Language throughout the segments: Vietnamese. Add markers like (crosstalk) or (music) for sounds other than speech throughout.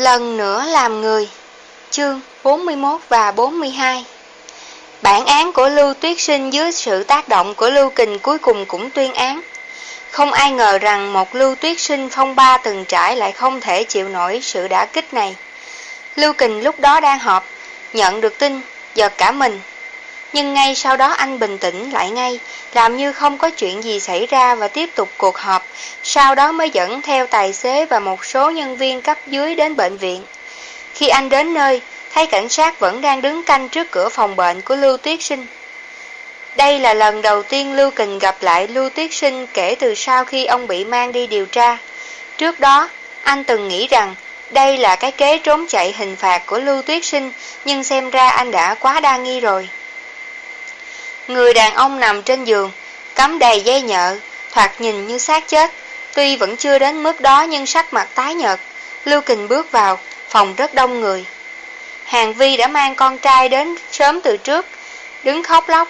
Lần nữa làm người Chương 41 và 42 Bản án của Lưu Tuyết Sinh dưới sự tác động của Lưu Kình cuối cùng cũng tuyên án. Không ai ngờ rằng một Lưu Tuyết Sinh phong ba từng trải lại không thể chịu nổi sự đả kích này. Lưu Kình lúc đó đang họp, nhận được tin, giật cả mình. Nhưng ngay sau đó anh bình tĩnh lại ngay, làm như không có chuyện gì xảy ra và tiếp tục cuộc họp, sau đó mới dẫn theo tài xế và một số nhân viên cấp dưới đến bệnh viện. Khi anh đến nơi, thấy cảnh sát vẫn đang đứng canh trước cửa phòng bệnh của Lưu Tuyết Sinh. Đây là lần đầu tiên Lưu Kình gặp lại Lưu Tuyết Sinh kể từ sau khi ông bị mang đi điều tra. Trước đó, anh từng nghĩ rằng đây là cái kế trốn chạy hình phạt của Lưu Tuyết Sinh, nhưng xem ra anh đã quá đa nghi rồi. Người đàn ông nằm trên giường, cắm đầy dây nhợ, thoạt nhìn như xác chết. Tuy vẫn chưa đến mức đó nhưng sắc mặt tái nhợt. Lưu Kình bước vào, phòng rất đông người. Hàng Vi đã mang con trai đến sớm từ trước, đứng khóc lóc.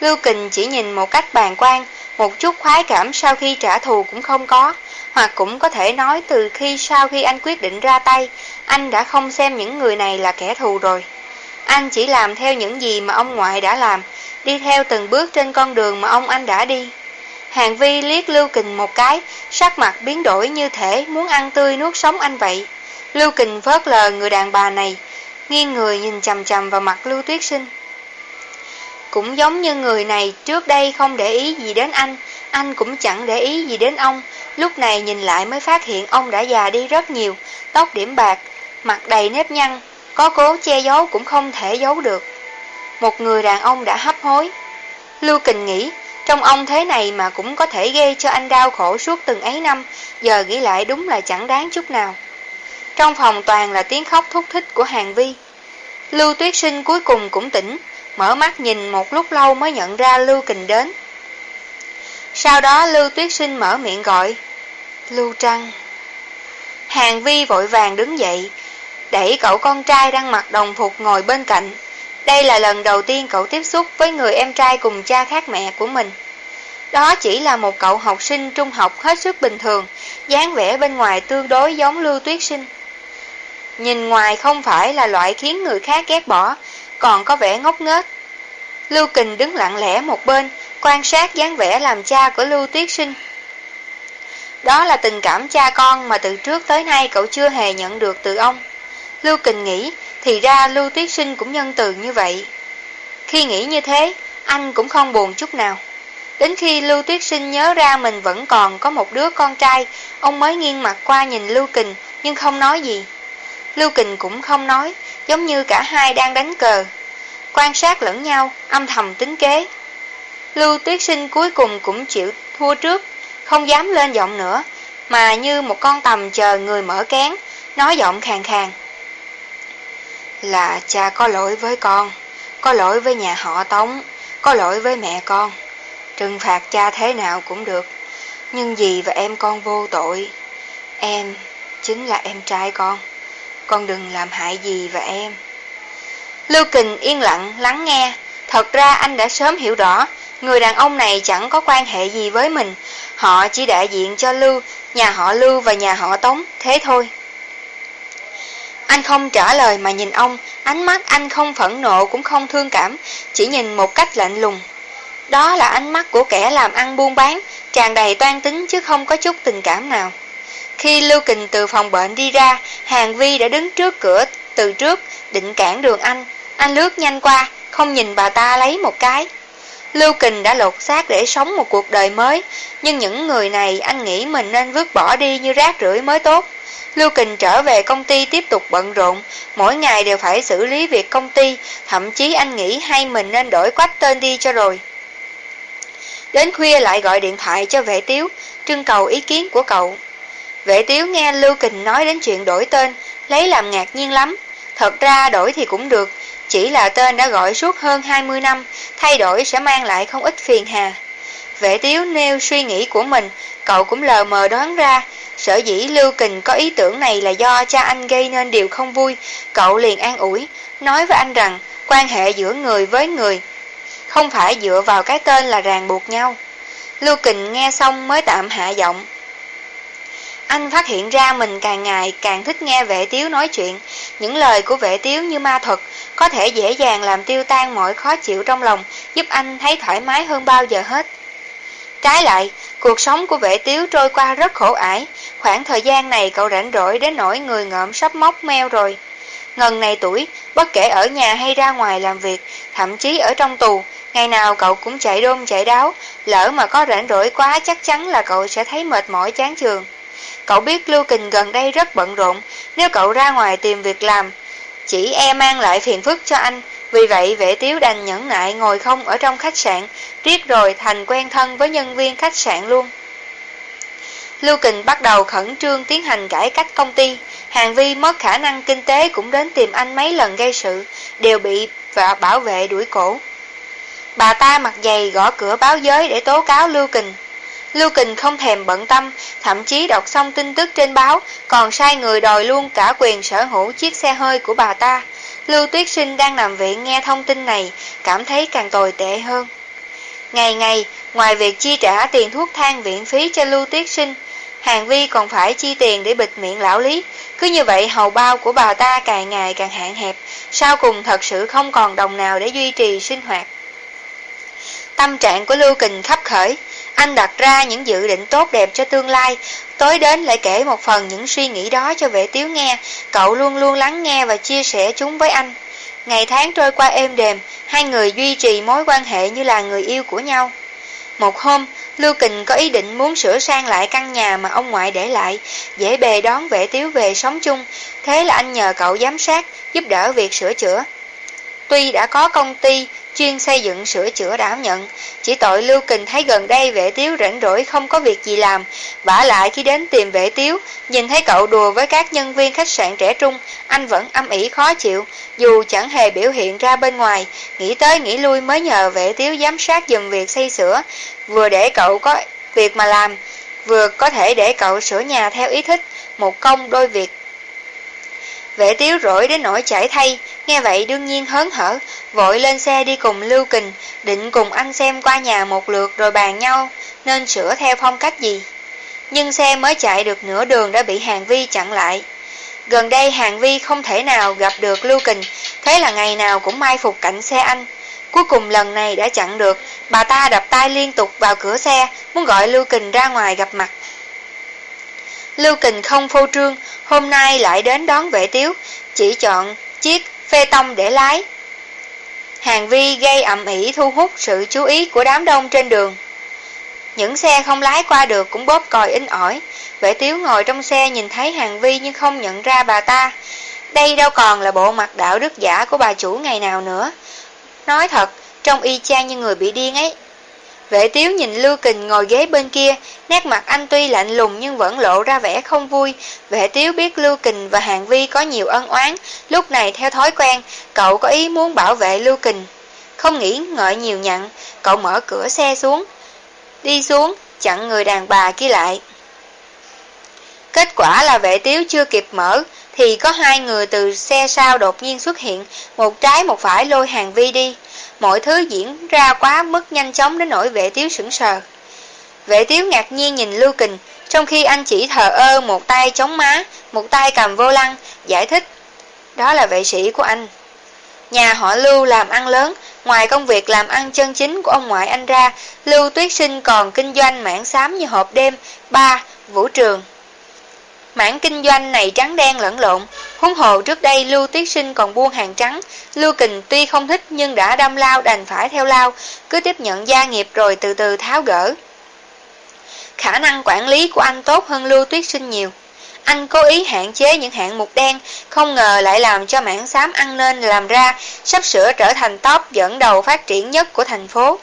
Lưu Kình chỉ nhìn một cách bàn quan, một chút khoái cảm sau khi trả thù cũng không có, hoặc cũng có thể nói từ khi sau khi anh quyết định ra tay, anh đã không xem những người này là kẻ thù rồi. Anh chỉ làm theo những gì mà ông ngoại đã làm, đi theo từng bước trên con đường mà ông anh đã đi. Hàng Vi liếc Lưu Kình một cái, sắc mặt biến đổi như thể muốn ăn tươi nuốt sống anh vậy. Lưu Kình vớt lờ người đàn bà này, nghiêng người nhìn chầm chầm vào mặt Lưu Tuyết Sinh. Cũng giống như người này trước đây không để ý gì đến anh, anh cũng chẳng để ý gì đến ông, lúc này nhìn lại mới phát hiện ông đã già đi rất nhiều, tóc điểm bạc, mặt đầy nếp nhăn, có cố che giấu cũng không thể giấu được. Một người đàn ông đã hấp hối. Lưu Kình nghĩ, trong ông thế này mà cũng có thể gây cho anh đau khổ suốt từng ấy năm, giờ nghĩ lại đúng là chẳng đáng chút nào. Trong phòng toàn là tiếng khóc thúc thích của Hàng Vi. Lưu Tuyết Sinh cuối cùng cũng tỉnh, mở mắt nhìn một lúc lâu mới nhận ra Lưu Kình đến. Sau đó Lưu Tuyết Sinh mở miệng gọi, Lưu Trăng. Hàng Vi vội vàng đứng dậy, đẩy cậu con trai đang mặc đồng phục ngồi bên cạnh. Đây là lần đầu tiên cậu tiếp xúc với người em trai cùng cha khác mẹ của mình. Đó chỉ là một cậu học sinh trung học hết sức bình thường, dáng vẻ bên ngoài tương đối giống Lưu Tuyết Sinh. Nhìn ngoài không phải là loại khiến người khác ghét bỏ, còn có vẻ ngốc nghếch. Lưu Kình đứng lặng lẽ một bên, quan sát dáng vẻ làm cha của Lưu Tuyết Sinh. Đó là tình cảm cha con mà từ trước tới nay cậu chưa hề nhận được từ ông. Lưu Kình nghĩ, thì ra Lưu Tuyết Sinh cũng nhân từ như vậy. Khi nghĩ như thế, anh cũng không buồn chút nào. Đến khi Lưu Tuyết Sinh nhớ ra mình vẫn còn có một đứa con trai, ông mới nghiêng mặt qua nhìn Lưu Kình nhưng không nói gì. Lưu Kình cũng không nói, giống như cả hai đang đánh cờ. Quan sát lẫn nhau, âm thầm tính kế. Lưu Tuyết Sinh cuối cùng cũng chịu thua trước, không dám lên giọng nữa, mà như một con tầm chờ người mở kén, nói giọng khàn khàn. Là cha có lỗi với con, có lỗi với nhà họ Tống, có lỗi với mẹ con. Trừng phạt cha thế nào cũng được, nhưng dì và em con vô tội. Em chính là em trai con con đừng làm hại gì và em. Lưu Kình yên lặng lắng nghe, thật ra anh đã sớm hiểu rõ, người đàn ông này chẳng có quan hệ gì với mình, họ chỉ đại diện cho Lưu, nhà họ Lưu và nhà họ Tống, thế thôi. Anh không trả lời mà nhìn ông, ánh mắt anh không phẫn nộ cũng không thương cảm, chỉ nhìn một cách lạnh lùng. Đó là ánh mắt của kẻ làm ăn buôn bán, tràn đầy toan tính chứ không có chút tình cảm nào. Khi Lưu Kình từ phòng bệnh đi ra, Hàng Vi đã đứng trước cửa từ trước, định cản đường anh. Anh lướt nhanh qua, không nhìn bà ta lấy một cái. Lưu Kình đã lột xác để sống một cuộc đời mới, nhưng những người này anh nghĩ mình nên vứt bỏ đi như rác rưởi mới tốt. Lưu Kình trở về công ty tiếp tục bận rộn, mỗi ngày đều phải xử lý việc công ty, thậm chí anh nghĩ hay mình nên đổi quách tên đi cho rồi. Đến khuya lại gọi điện thoại cho vệ tiếu, trưng cầu ý kiến của cậu. Vệ tiếu nghe Lưu Kình nói đến chuyện đổi tên, lấy làm ngạc nhiên lắm. Thật ra đổi thì cũng được, chỉ là tên đã gọi suốt hơn 20 năm, thay đổi sẽ mang lại không ít phiền hà. Vệ tiếu nêu suy nghĩ của mình, cậu cũng lờ mờ đoán ra, sở dĩ Lưu Kình có ý tưởng này là do cha anh gây nên điều không vui, cậu liền an ủi, nói với anh rằng quan hệ giữa người với người không phải dựa vào cái tên là ràng buộc nhau. Lưu Kình nghe xong mới tạm hạ giọng. Anh phát hiện ra mình càng ngày càng thích nghe vệ tiếu nói chuyện. Những lời của vệ tiếu như ma thuật, có thể dễ dàng làm tiêu tan mọi khó chịu trong lòng, giúp anh thấy thoải mái hơn bao giờ hết. Trái lại, cuộc sống của vệ tiếu trôi qua rất khổ ải. Khoảng thời gian này cậu rảnh rỗi đến nỗi người ngợm sắp móc meo rồi. Ngần này tuổi, bất kể ở nhà hay ra ngoài làm việc, thậm chí ở trong tù, ngày nào cậu cũng chạy đôn chạy đáo, lỡ mà có rảnh rỗi quá chắc chắn là cậu sẽ thấy mệt mỏi chán trường. Cậu biết Lưu Kình gần đây rất bận rộn, nếu cậu ra ngoài tìm việc làm, chỉ e mang lại phiền phức cho anh, vì vậy vệ tiếu đành nhẫn nại ngồi không ở trong khách sạn, riết rồi thành quen thân với nhân viên khách sạn luôn. Lưu Kình bắt đầu khẩn trương tiến hành cải cách công ty, Hàng Vi mất khả năng kinh tế cũng đến tìm anh mấy lần gây sự, đều bị và bảo vệ đuổi cổ. Bà ta mặt dày gõ cửa báo giới để tố cáo Lưu Kình. Lưu Kình không thèm bận tâm, thậm chí đọc xong tin tức trên báo, còn sai người đòi luôn cả quyền sở hữu chiếc xe hơi của bà ta. Lưu Tuyết Sinh đang nằm viện nghe thông tin này, cảm thấy càng tồi tệ hơn. Ngày ngày, ngoài việc chi trả tiền thuốc thang viện phí cho Lưu Tuyết Sinh, Hàng Vi còn phải chi tiền để bịt miệng lão lý. Cứ như vậy hầu bao của bà ta càng ngày càng hạn hẹp, sau cùng thật sự không còn đồng nào để duy trì sinh hoạt. Tâm trạng của Lưu Kình khắp khởi, anh đặt ra những dự định tốt đẹp cho tương lai, tối đến lại kể một phần những suy nghĩ đó cho vệ tiếu nghe, cậu luôn luôn lắng nghe và chia sẻ chúng với anh. Ngày tháng trôi qua êm đềm, hai người duy trì mối quan hệ như là người yêu của nhau. Một hôm, Lưu Kình có ý định muốn sửa sang lại căn nhà mà ông ngoại để lại, dễ bề đón vệ tiếu về sống chung, thế là anh nhờ cậu giám sát, giúp đỡ việc sửa chữa. Tuy đã có công ty chuyên xây dựng sửa chữa đảm nhận, chỉ tội Lưu Kình thấy gần đây vệ tiếu rảnh rỗi không có việc gì làm, vả lại khi đến tìm vệ tiếu, nhìn thấy cậu đùa với các nhân viên khách sạn trẻ trung, anh vẫn âm ỉ khó chịu, dù chẳng hề biểu hiện ra bên ngoài, nghĩ tới nghĩ lui mới nhờ vệ tiếu giám sát dùm việc xây sửa, vừa để cậu có việc mà làm, vừa có thể để cậu sửa nhà theo ý thích, một công đôi việc Vệ tiếu rỗi đến nỗi chảy thay, nghe vậy đương nhiên hớn hở, vội lên xe đi cùng Lưu Kình, định cùng anh xem qua nhà một lượt rồi bàn nhau, nên sửa theo phong cách gì. Nhưng xe mới chạy được nửa đường đã bị Hàng Vi chặn lại. Gần đây Hàng Vi không thể nào gặp được Lưu Kình, thế là ngày nào cũng mai phục cạnh xe anh. Cuối cùng lần này đã chặn được, bà ta đập tay liên tục vào cửa xe, muốn gọi Lưu Kình ra ngoài gặp mặt. Lưu Kình không phô trương, hôm nay lại đến đón vệ tiếu, chỉ chọn chiếc phê tông để lái. Hàng vi gây ẩm ỉ thu hút sự chú ý của đám đông trên đường. Những xe không lái qua được cũng bóp còi in ỏi. Vệ tiếu ngồi trong xe nhìn thấy hàng vi nhưng không nhận ra bà ta. Đây đâu còn là bộ mặt đạo đức giả của bà chủ ngày nào nữa. Nói thật, trông y chang như người bị điên ấy. Vệ tiếu nhìn Lưu Kình ngồi ghế bên kia, nét mặt anh tuy lạnh lùng nhưng vẫn lộ ra vẻ không vui. Vệ tiếu biết Lưu Kình và Hàng Vi có nhiều ân oán, lúc này theo thói quen, cậu có ý muốn bảo vệ Lưu Kình. Không nghĩ ngợi nhiều nhận, cậu mở cửa xe xuống. Đi xuống, chặn người đàn bà kia lại. Kết quả là vệ tiếu chưa kịp mở, thì có hai người từ xe sau đột nhiên xuất hiện, một trái một phải lôi Hàng Vi đi mọi thứ diễn ra quá mức nhanh chóng đến nỗi vệ tiếu sững sờ. Vệ tiếu ngạc nhiên nhìn Lưu Kình, trong khi anh chỉ thờ ơ một tay chống má, một tay cầm vô lăng, giải thích. Đó là vệ sĩ của anh. Nhà họ Lưu làm ăn lớn, ngoài công việc làm ăn chân chính của ông ngoại anh ra, Lưu Tuyết Sinh còn kinh doanh mảng xám như hộp đêm, ba, vũ trường. Mảng kinh doanh này trắng đen lẫn lộn, huống hồ trước đây Lưu Tuyết Sinh còn buôn hàng trắng, Lưu Kình tuy không thích nhưng đã đâm lao đành phải theo lao, cứ tiếp nhận gia nghiệp rồi từ từ tháo gỡ. Khả năng quản lý của anh tốt hơn Lưu Tuyết Sinh nhiều. Anh cố ý hạn chế những hạng mục đen, không ngờ lại làm cho mảng xám ăn nên làm ra, sắp sửa trở thành top dẫn đầu phát triển nhất của thành phố.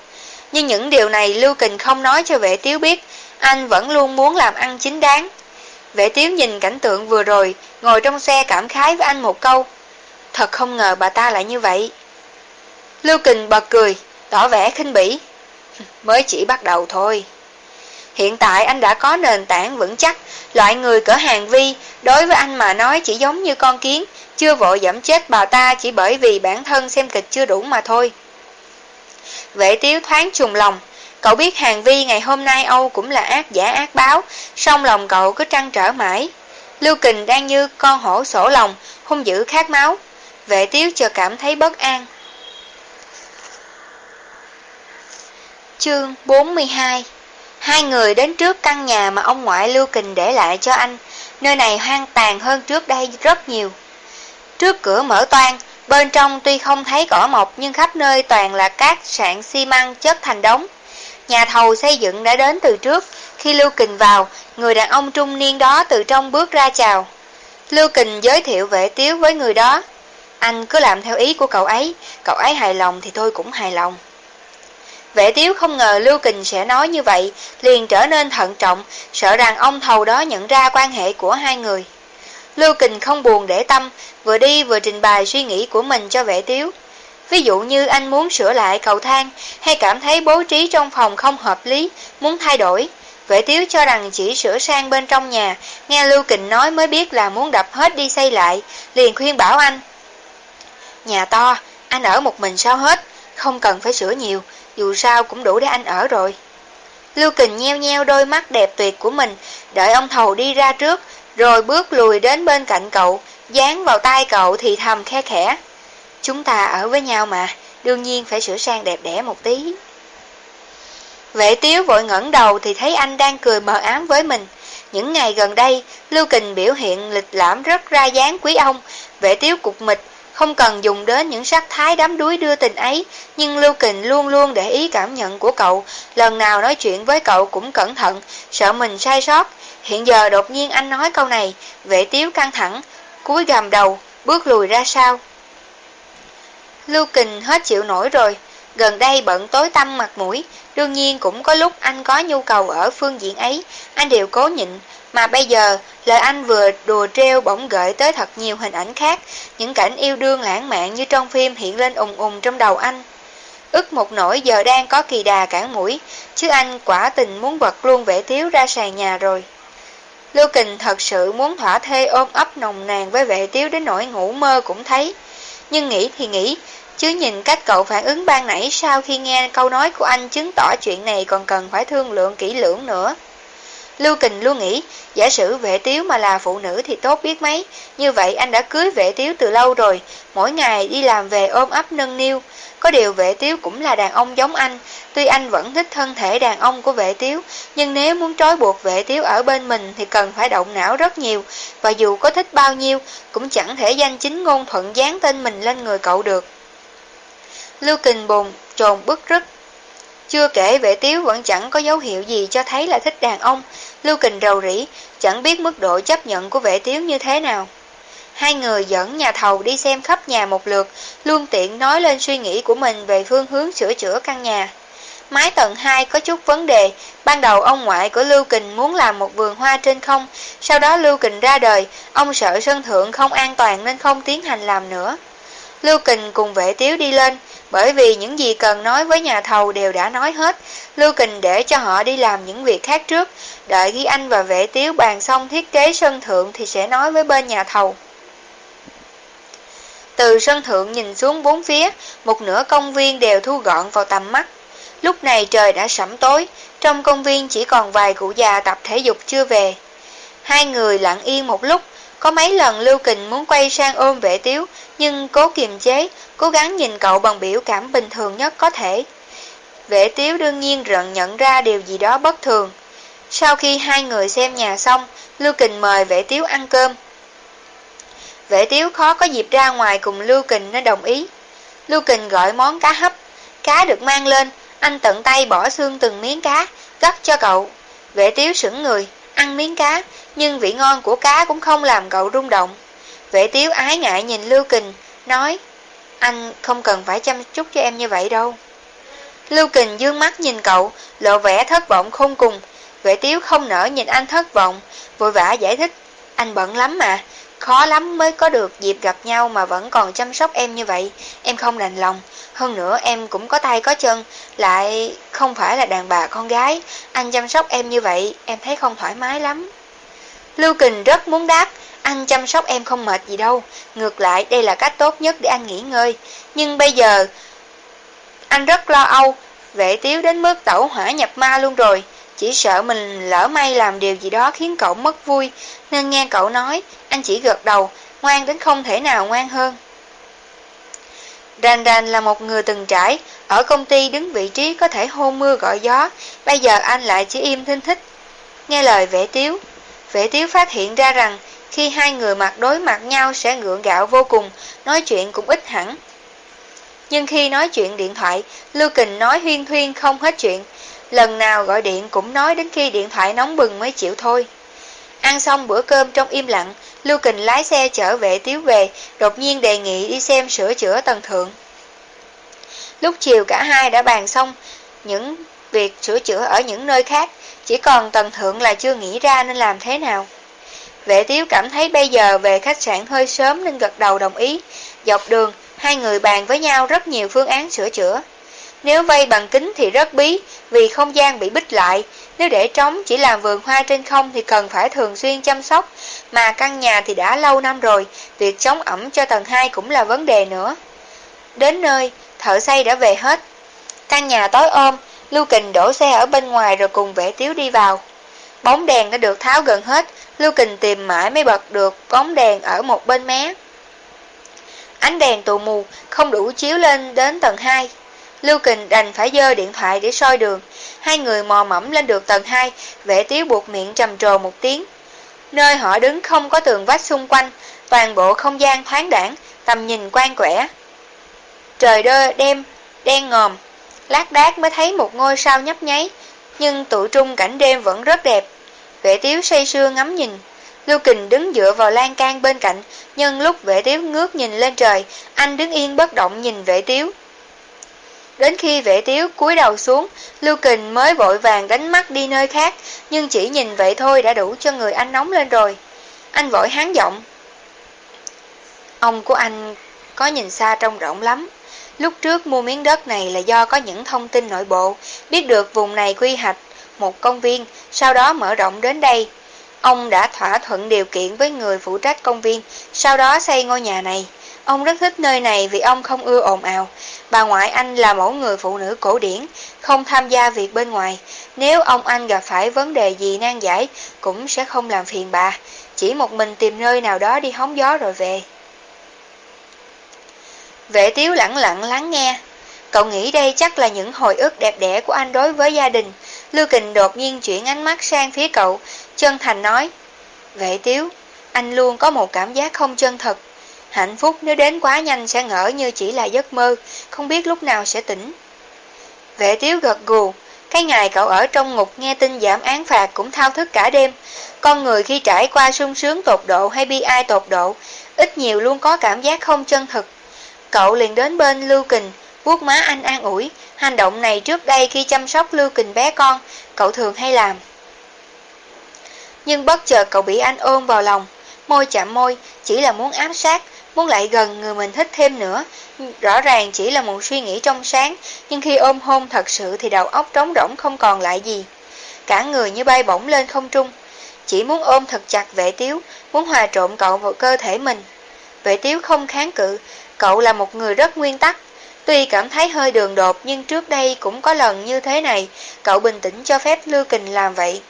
Nhưng những điều này Lưu Kình không nói cho vệ tiếu biết, anh vẫn luôn muốn làm ăn chính đáng. Vệ tiếu nhìn cảnh tượng vừa rồi, ngồi trong xe cảm khái với anh một câu. Thật không ngờ bà ta lại như vậy. Lưu Kình bật cười, tỏ vẻ khinh bỉ. (laughs) Mới chỉ bắt đầu thôi. Hiện tại anh đã có nền tảng vững chắc, loại người cỡ hàng vi, đối với anh mà nói chỉ giống như con kiến, chưa vội giảm chết bà ta chỉ bởi vì bản thân xem kịch chưa đủ mà thôi. Vệ tiếu thoáng trùng lòng, Cậu biết hàng vi ngày hôm nay Âu cũng là ác giả ác báo, song lòng cậu cứ trăn trở mãi. Lưu Kình đang như con hổ sổ lòng, hung dữ khát máu. Vệ tiếu chờ cảm thấy bất an. Chương 42 Hai người đến trước căn nhà mà ông ngoại Lưu Kình để lại cho anh. Nơi này hoang tàn hơn trước đây rất nhiều. Trước cửa mở toan, bên trong tuy không thấy cỏ mọc nhưng khắp nơi toàn là cát sạn xi măng chất thành đống. Nhà thầu xây dựng đã đến từ trước, khi Lưu Kình vào, người đàn ông trung niên đó từ trong bước ra chào. Lưu Kình giới thiệu vệ tiếu với người đó. Anh cứ làm theo ý của cậu ấy, cậu ấy hài lòng thì tôi cũng hài lòng. Vệ tiếu không ngờ Lưu Kình sẽ nói như vậy, liền trở nên thận trọng, sợ rằng ông thầu đó nhận ra quan hệ của hai người. Lưu Kình không buồn để tâm, vừa đi vừa trình bày suy nghĩ của mình cho vệ tiếu. Ví dụ như anh muốn sửa lại cầu thang, hay cảm thấy bố trí trong phòng không hợp lý, muốn thay đổi. Vệ tiếu cho rằng chỉ sửa sang bên trong nhà, nghe Lưu Kình nói mới biết là muốn đập hết đi xây lại, liền khuyên bảo anh. Nhà to, anh ở một mình sao hết, không cần phải sửa nhiều, dù sao cũng đủ để anh ở rồi. Lưu Kình nheo nheo đôi mắt đẹp tuyệt của mình, đợi ông thầu đi ra trước, rồi bước lùi đến bên cạnh cậu, dán vào tay cậu thì thầm khe khẽ. Chúng ta ở với nhau mà, đương nhiên phải sửa sang đẹp đẽ một tí. Vệ tiếu vội ngẩng đầu thì thấy anh đang cười mờ ám với mình. Những ngày gần đây, Lưu Kình biểu hiện lịch lãm rất ra dáng quý ông. Vệ tiếu cục mịch, không cần dùng đến những sắc thái đắm đuối đưa tình ấy, nhưng Lưu Kình luôn luôn để ý cảm nhận của cậu, lần nào nói chuyện với cậu cũng cẩn thận, sợ mình sai sót. Hiện giờ đột nhiên anh nói câu này, vệ tiếu căng thẳng, cúi gầm đầu, bước lùi ra sau. Lưu Kình hết chịu nổi rồi, gần đây bận tối tâm mặt mũi, đương nhiên cũng có lúc anh có nhu cầu ở phương diện ấy, anh đều cố nhịn, mà bây giờ, lời anh vừa đùa treo bỗng gợi tới thật nhiều hình ảnh khác, những cảnh yêu đương lãng mạn như trong phim hiện lên ùng ùng trong đầu anh. Ước một nỗi giờ đang có kỳ đà cản mũi, chứ anh quả tình muốn bật luôn vẻ thiếu ra sàn nhà rồi. Lưu Kình thật sự muốn thỏa thê ôm ấp nồng nàn với vệ tiếu đến nỗi ngủ mơ cũng thấy. Nhưng nghĩ thì nghĩ, chứ nhìn cách cậu phản ứng ban nãy sau khi nghe câu nói của anh chứng tỏ chuyện này còn cần phải thương lượng kỹ lưỡng nữa. Lưu Kình luôn nghĩ, giả sử vệ tiếu mà là phụ nữ thì tốt biết mấy, như vậy anh đã cưới vệ tiếu từ lâu rồi, mỗi ngày đi làm về ôm ấp nâng niu. Có điều vệ tiếu cũng là đàn ông giống anh, tuy anh vẫn thích thân thể đàn ông của vệ tiếu, nhưng nếu muốn trói buộc vệ tiếu ở bên mình thì cần phải động não rất nhiều, và dù có thích bao nhiêu, cũng chẳng thể danh chính ngôn thuận dán tên mình lên người cậu được. Lưu Kình bồn, trồn bức rứt, chưa kể vệ tiếu vẫn chẳng có dấu hiệu gì cho thấy là thích đàn ông, Lưu Kình rầu rĩ, chẳng biết mức độ chấp nhận của vệ tiếu như thế nào. Hai người dẫn nhà thầu đi xem khắp nhà một lượt, luôn tiện nói lên suy nghĩ của mình về phương hướng sửa chữa căn nhà. Mái tầng 2 có chút vấn đề, ban đầu ông ngoại của Lưu Kình muốn làm một vườn hoa trên không, sau đó Lưu Kình ra đời, ông sợ sân thượng không an toàn nên không tiến hành làm nữa. Lưu Kình cùng vệ tiếu đi lên, bởi vì những gì cần nói với nhà thầu đều đã nói hết, Lưu Kình để cho họ đi làm những việc khác trước, đợi khi anh và vệ tiếu bàn xong thiết kế sân thượng thì sẽ nói với bên nhà thầu. Từ sân thượng nhìn xuống bốn phía, một nửa công viên đều thu gọn vào tầm mắt. Lúc này trời đã sẫm tối, trong công viên chỉ còn vài cụ già tập thể dục chưa về. Hai người lặng yên một lúc, có mấy lần Lưu Kình muốn quay sang ôm vệ tiếu, nhưng cố kiềm chế, cố gắng nhìn cậu bằng biểu cảm bình thường nhất có thể. Vệ tiếu đương nhiên rận nhận ra điều gì đó bất thường. Sau khi hai người xem nhà xong, Lưu Kình mời vệ tiếu ăn cơm. Vệ tiếu khó có dịp ra ngoài cùng Lưu Kình nên đồng ý. Lưu Kình gọi món cá hấp. Cá được mang lên, anh tận tay bỏ xương từng miếng cá, gấp cho cậu. Vệ tiếu sững người, ăn miếng cá, nhưng vị ngon của cá cũng không làm cậu rung động. Vệ tiếu ái ngại nhìn Lưu Kình, nói, anh không cần phải chăm chút cho em như vậy đâu. Lưu Kình dương mắt nhìn cậu, lộ vẻ thất vọng không cùng. Vệ tiếu không nở nhìn anh thất vọng, vội vã giải thích, anh bận lắm mà, khó lắm mới có được dịp gặp nhau mà vẫn còn chăm sóc em như vậy, em không đành lòng. Hơn nữa em cũng có tay có chân, lại không phải là đàn bà con gái, anh chăm sóc em như vậy, em thấy không thoải mái lắm. Lưu Kình rất muốn đáp, anh chăm sóc em không mệt gì đâu, ngược lại đây là cách tốt nhất để anh nghỉ ngơi. Nhưng bây giờ, anh rất lo âu, Vệ tiếu đến mức tẩu hỏa nhập ma luôn rồi, chỉ sợ mình lỡ may làm điều gì đó khiến cậu mất vui, nên nghe cậu nói, anh chỉ gật đầu, ngoan đến không thể nào ngoan hơn. Đàn đàn là một người từng trải, ở công ty đứng vị trí có thể hô mưa gọi gió, bây giờ anh lại chỉ im thinh thích. Nghe lời vệ tiếu, vệ tiếu phát hiện ra rằng khi hai người mặt đối mặt nhau sẽ ngượng gạo vô cùng, nói chuyện cũng ít hẳn. Nhưng khi nói chuyện điện thoại, Lưu Kình nói huyên thuyên không hết chuyện, lần nào gọi điện cũng nói đến khi điện thoại nóng bừng mới chịu thôi. Ăn xong bữa cơm trong im lặng, Lưu Kình lái xe chở vệ tiếu về, đột nhiên đề nghị đi xem sửa chữa tầng thượng. Lúc chiều cả hai đã bàn xong những việc sửa chữa ở những nơi khác, chỉ còn tầng thượng là chưa nghĩ ra nên làm thế nào. Vệ tiếu cảm thấy bây giờ về khách sạn hơi sớm nên gật đầu đồng ý. Dọc đường, hai người bàn với nhau rất nhiều phương án sửa chữa. Nếu vây bằng kính thì rất bí, vì không gian bị bích lại. Nếu để trống chỉ làm vườn hoa trên không thì cần phải thường xuyên chăm sóc. Mà căn nhà thì đã lâu năm rồi, việc chống ẩm cho tầng 2 cũng là vấn đề nữa. Đến nơi, thợ xây đã về hết. Căn nhà tối ôm, Lưu Kình đổ xe ở bên ngoài rồi cùng vệ tiếu đi vào. Bóng đèn đã được tháo gần hết, Lưu Kình tìm mãi mới bật được bóng đèn ở một bên mé. Ánh đèn tù mù không đủ chiếu lên đến tầng 2. Lưu Kình đành phải dơ điện thoại để soi đường. Hai người mò mẫm lên được tầng 2, vệ tiếu buộc miệng trầm trồ một tiếng. Nơi họ đứng không có tường vách xung quanh, toàn bộ không gian thoáng đảng, tầm nhìn quan quẻ. Trời đơ đêm, đen ngòm, lát đác mới thấy một ngôi sao nhấp nháy, nhưng tụi trung cảnh đêm vẫn rất đẹp. Vệ tiếu say sưa ngắm nhìn. Lưu Kình đứng dựa vào lan can bên cạnh, nhưng lúc vệ tiếu ngước nhìn lên trời, anh đứng yên bất động nhìn vệ tiếu. Đến khi vệ tiếu cúi đầu xuống, Lưu Kình mới vội vàng đánh mắt đi nơi khác, nhưng chỉ nhìn vậy thôi đã đủ cho người anh nóng lên rồi. Anh vội hán giọng. Ông của anh có nhìn xa trông rộng lắm. Lúc trước mua miếng đất này là do có những thông tin nội bộ, biết được vùng này quy hoạch một công viên, sau đó mở rộng đến đây. Ông đã thỏa thuận điều kiện với người phụ trách công viên, sau đó xây ngôi nhà này. Ông rất thích nơi này vì ông không ưa ồn ào. Bà ngoại anh là mẫu người phụ nữ cổ điển, không tham gia việc bên ngoài. Nếu ông anh gặp phải vấn đề gì nan giải, cũng sẽ không làm phiền bà. Chỉ một mình tìm nơi nào đó đi hóng gió rồi về. Vệ tiếu lặng lặng lắng nghe. Cậu nghĩ đây chắc là những hồi ức đẹp đẽ của anh đối với gia đình. Lưu Kình đột nhiên chuyển ánh mắt sang phía cậu, chân thành nói. Vệ tiếu, anh luôn có một cảm giác không chân thật. Hạnh phúc nếu đến quá nhanh sẽ ngỡ như chỉ là giấc mơ, không biết lúc nào sẽ tỉnh. Vệ tiếu gật gù, cái ngày cậu ở trong ngục nghe tin giảm án phạt cũng thao thức cả đêm. Con người khi trải qua sung sướng tột độ hay bi ai tột độ, ít nhiều luôn có cảm giác không chân thực. Cậu liền đến bên Lưu Kình, vuốt má anh an ủi, hành động này trước đây khi chăm sóc Lưu Kình bé con, cậu thường hay làm. Nhưng bất chợt cậu bị anh ôm vào lòng, môi chạm môi, chỉ là muốn ám sát, muốn lại gần người mình thích thêm nữa. Rõ ràng chỉ là một suy nghĩ trong sáng, nhưng khi ôm hôn thật sự thì đầu óc trống rỗng không còn lại gì. Cả người như bay bổng lên không trung, chỉ muốn ôm thật chặt vệ tiếu, muốn hòa trộn cậu vào cơ thể mình. Vệ tiếu không kháng cự, cậu là một người rất nguyên tắc. Tuy cảm thấy hơi đường đột nhưng trước đây cũng có lần như thế này, cậu bình tĩnh cho phép Lưu Kình làm vậy.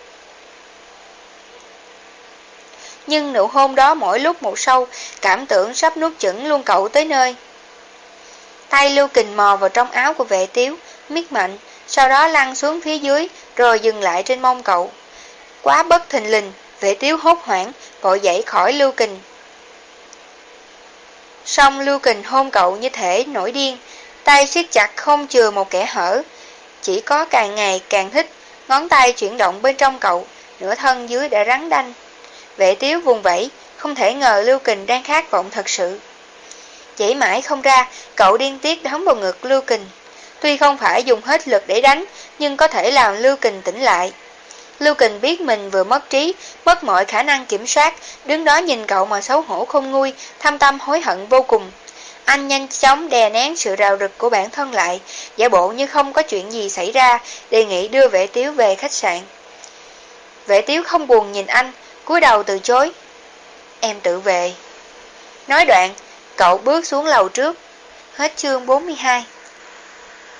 Nhưng nụ hôn đó mỗi lúc một sâu, cảm tưởng sắp nuốt chửng luôn cậu tới nơi. Tay Lưu Kình mò vào trong áo của vệ tiếu, miết mạnh, sau đó lăn xuống phía dưới, rồi dừng lại trên mông cậu. Quá bất thình lình, vệ tiếu hốt hoảng, vội dậy khỏi Lưu Kình. Xong Lưu Kình hôn cậu như thể nổi điên, tay siết chặt không chừa một kẻ hở. Chỉ có càng ngày càng thích, ngón tay chuyển động bên trong cậu, nửa thân dưới đã rắn đanh. Vệ tiếu vùng vẫy, không thể ngờ Lưu Kình đang khát vọng thật sự. Chỉ mãi không ra, cậu điên tiết đóng vào ngực Lưu Kình. Tuy không phải dùng hết lực để đánh, nhưng có thể làm Lưu Kình tỉnh lại. Lưu Kình biết mình vừa mất trí, mất mọi khả năng kiểm soát, đứng đó nhìn cậu mà xấu hổ không nguôi, thâm tâm hối hận vô cùng. Anh nhanh chóng đè nén sự rào rực của bản thân lại, giả bộ như không có chuyện gì xảy ra, đề nghị đưa vệ tiếu về khách sạn. Vệ tiếu không buồn nhìn anh, cúi đầu từ chối. Em tự về. Nói đoạn, cậu bước xuống lầu trước. Hết chương 42